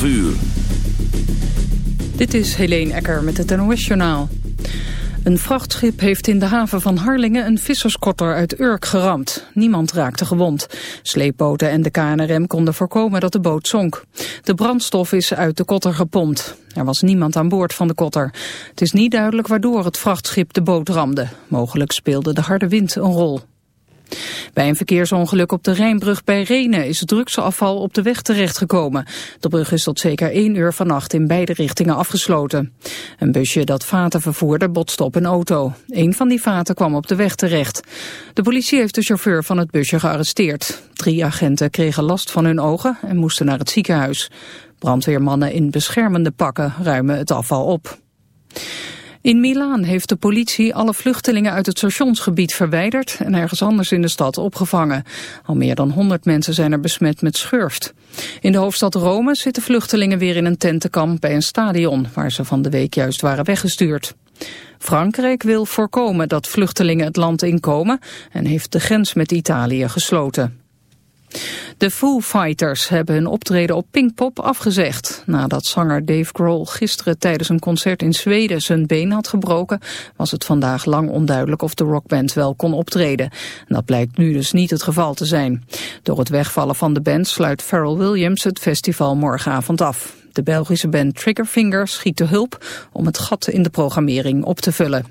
12 uur. Dit is Helene Ecker met het NOS-journaal. Een vrachtschip heeft in de haven van Harlingen een visserskotter uit Urk geramd. Niemand raakte gewond. Sleepboten en de KNRM konden voorkomen dat de boot zonk. De brandstof is uit de kotter gepompt. Er was niemand aan boord van de kotter. Het is niet duidelijk waardoor het vrachtschip de boot ramde. Mogelijk speelde de harde wind een rol. Bij een verkeersongeluk op de Rijnbrug bij Renen is drugsafval op de weg terechtgekomen. De brug is tot zeker één uur vannacht in beide richtingen afgesloten. Een busje dat vaten vervoerde botste op een auto. Een van die vaten kwam op de weg terecht. De politie heeft de chauffeur van het busje gearresteerd. Drie agenten kregen last van hun ogen en moesten naar het ziekenhuis. Brandweermannen in beschermende pakken ruimen het afval op. In Milaan heeft de politie alle vluchtelingen uit het stationsgebied verwijderd en ergens anders in de stad opgevangen. Al meer dan 100 mensen zijn er besmet met schurft. In de hoofdstad Rome zitten vluchtelingen weer in een tentenkamp bij een stadion, waar ze van de week juist waren weggestuurd. Frankrijk wil voorkomen dat vluchtelingen het land inkomen en heeft de grens met Italië gesloten. De Foo Fighters hebben hun optreden op Pinkpop afgezegd. Nadat zanger Dave Grohl gisteren tijdens een concert in Zweden zijn been had gebroken... was het vandaag lang onduidelijk of de rockband wel kon optreden. dat blijkt nu dus niet het geval te zijn. Door het wegvallen van de band sluit Pharrell Williams het festival morgenavond af. De Belgische band Triggerfinger schiet de hulp om het gat in de programmering op te vullen.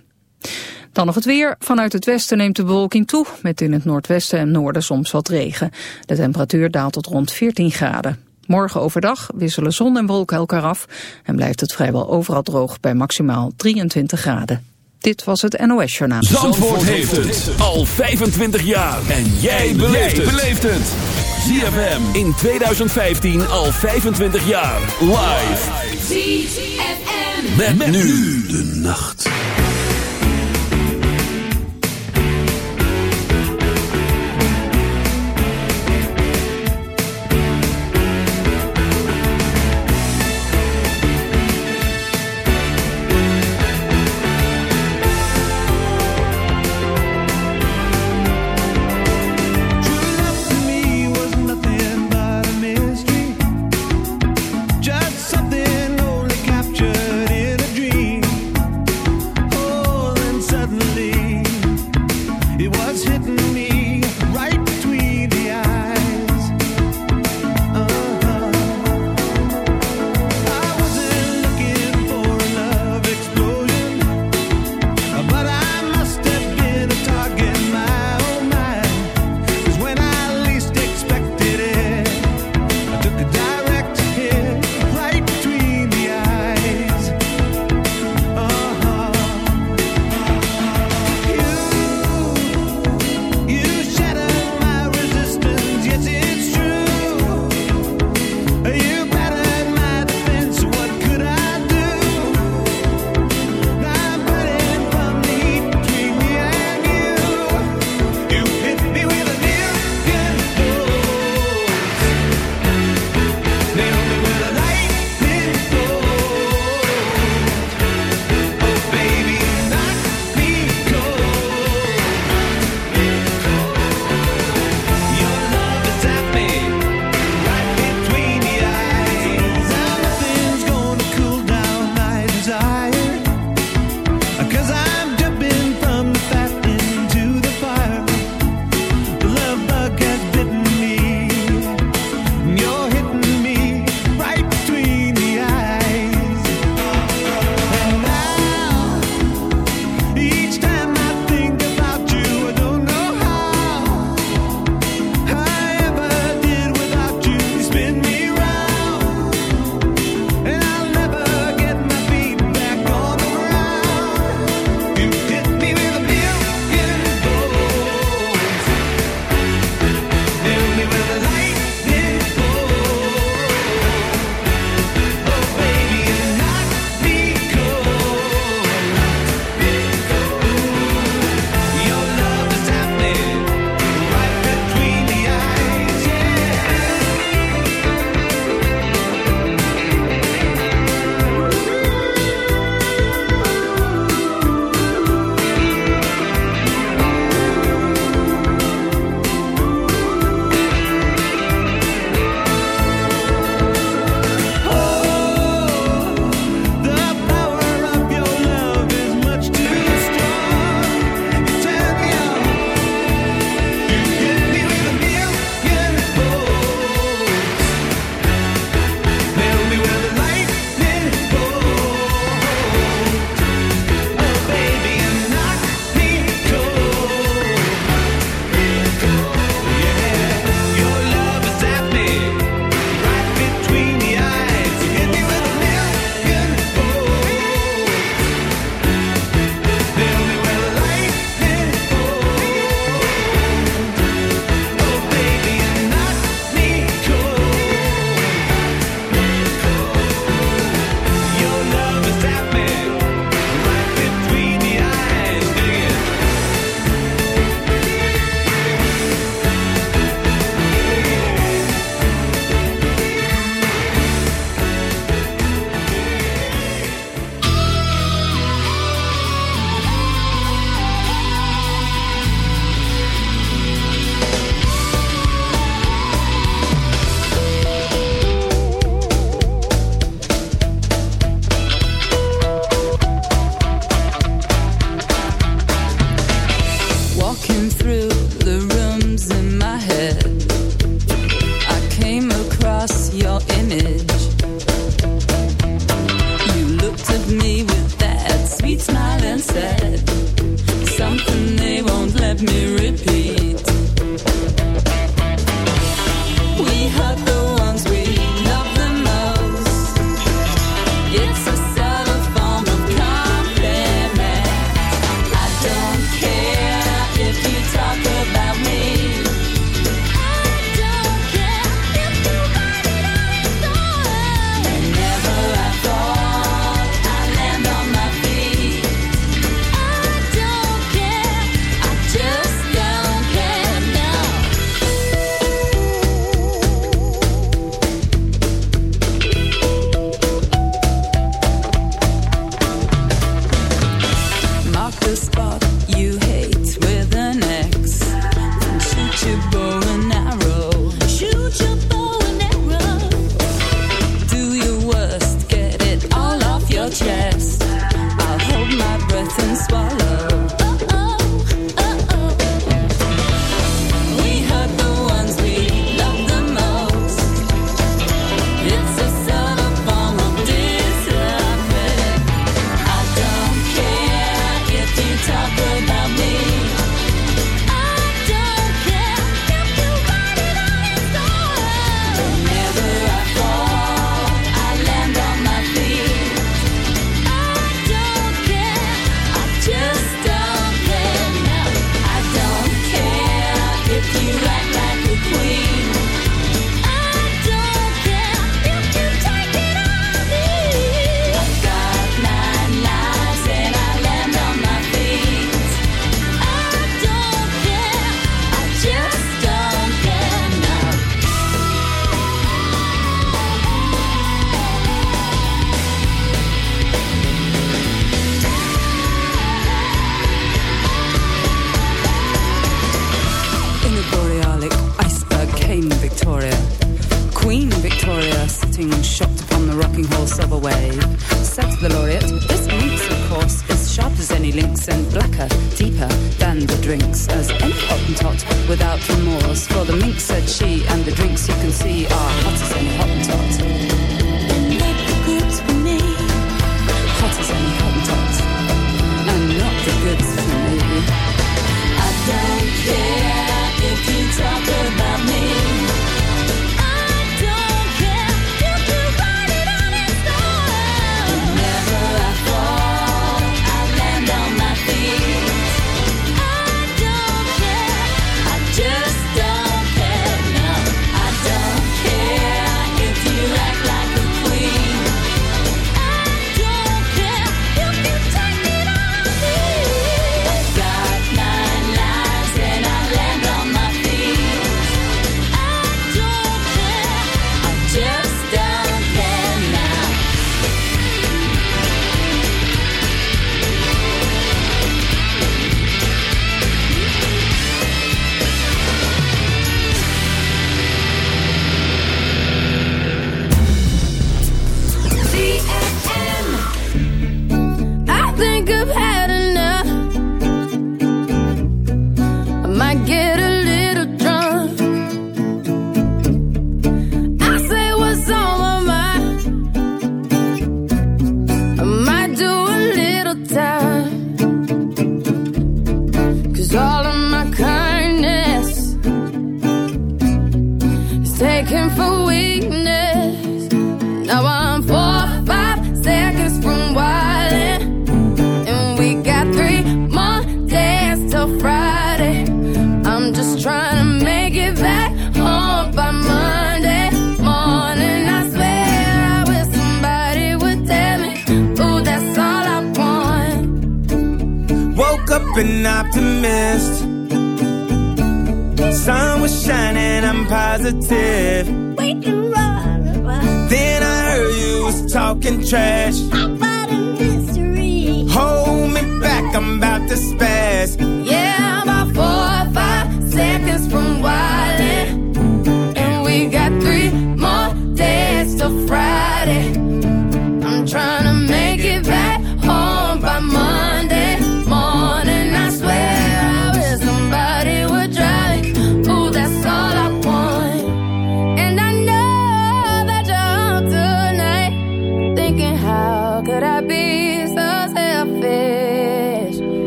Dan nog het weer. Vanuit het westen neemt de bewolking toe, met in het noordwesten en noorden soms wat regen. De temperatuur daalt tot rond 14 graden. Morgen overdag wisselen zon en wolken elkaar af en blijft het vrijwel overal droog bij maximaal 23 graden. Dit was het NOS Journaal. Zandvoort, heeft het al 25 jaar. En jij beleeft het. ZFM in 2015 al 25 jaar. Live. ZFM. met nu de nacht.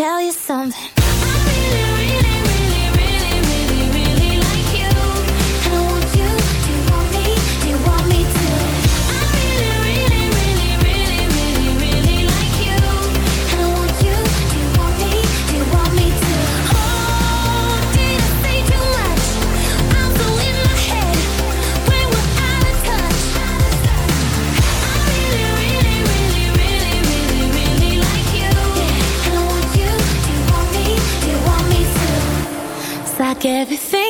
Tell you something. like everything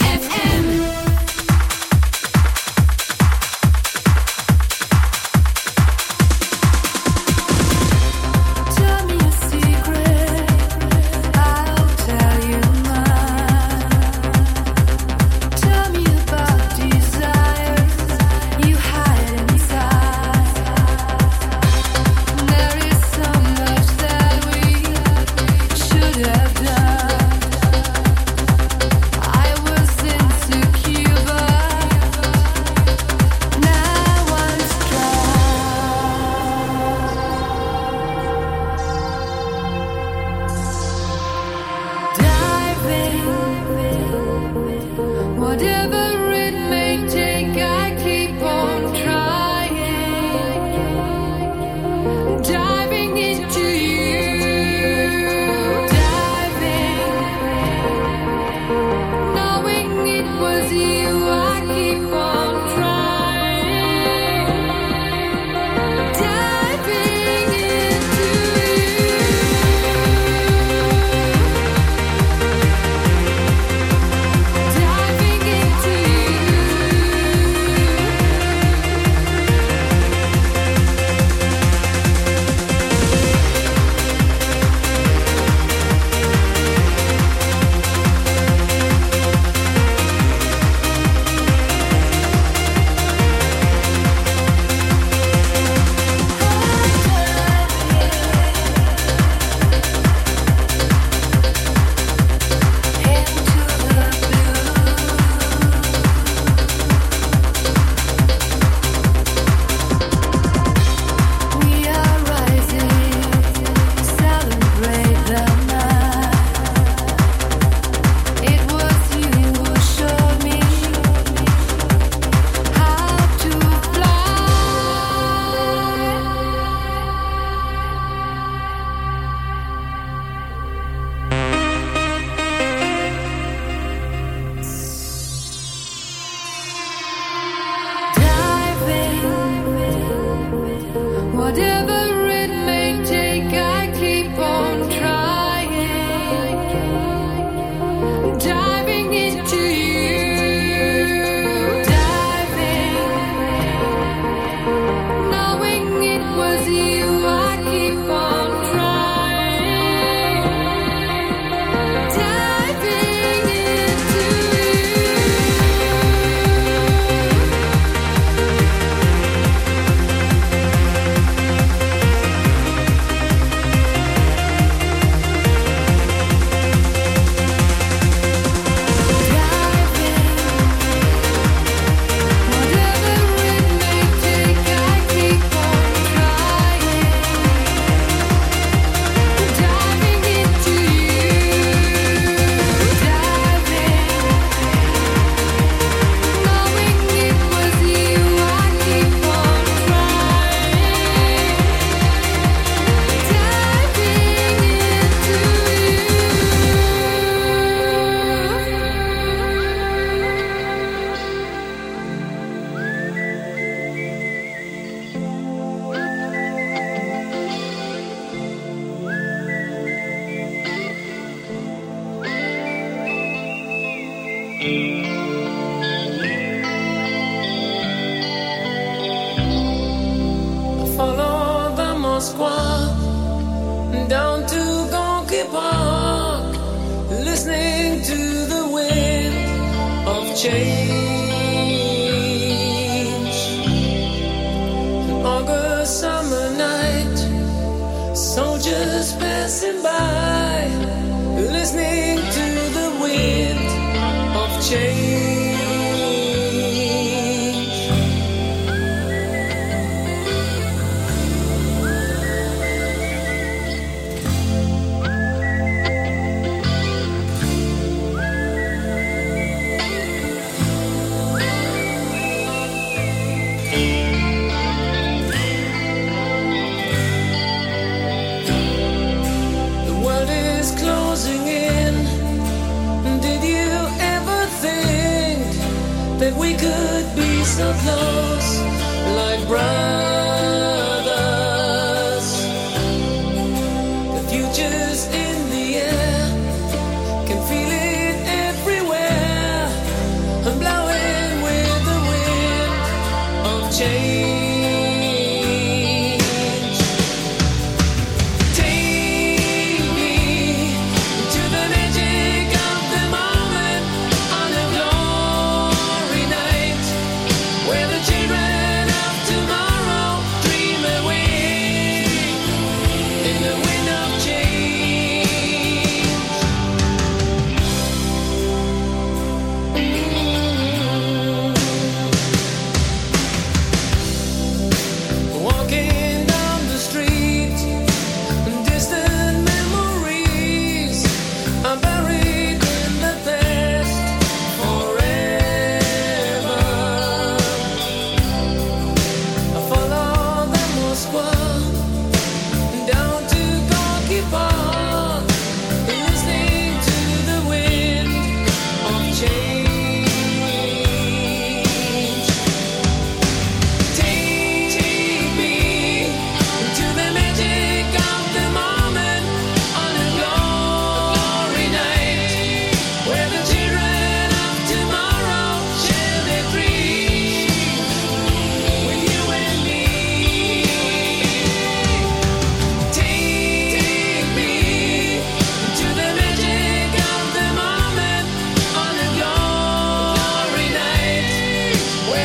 run.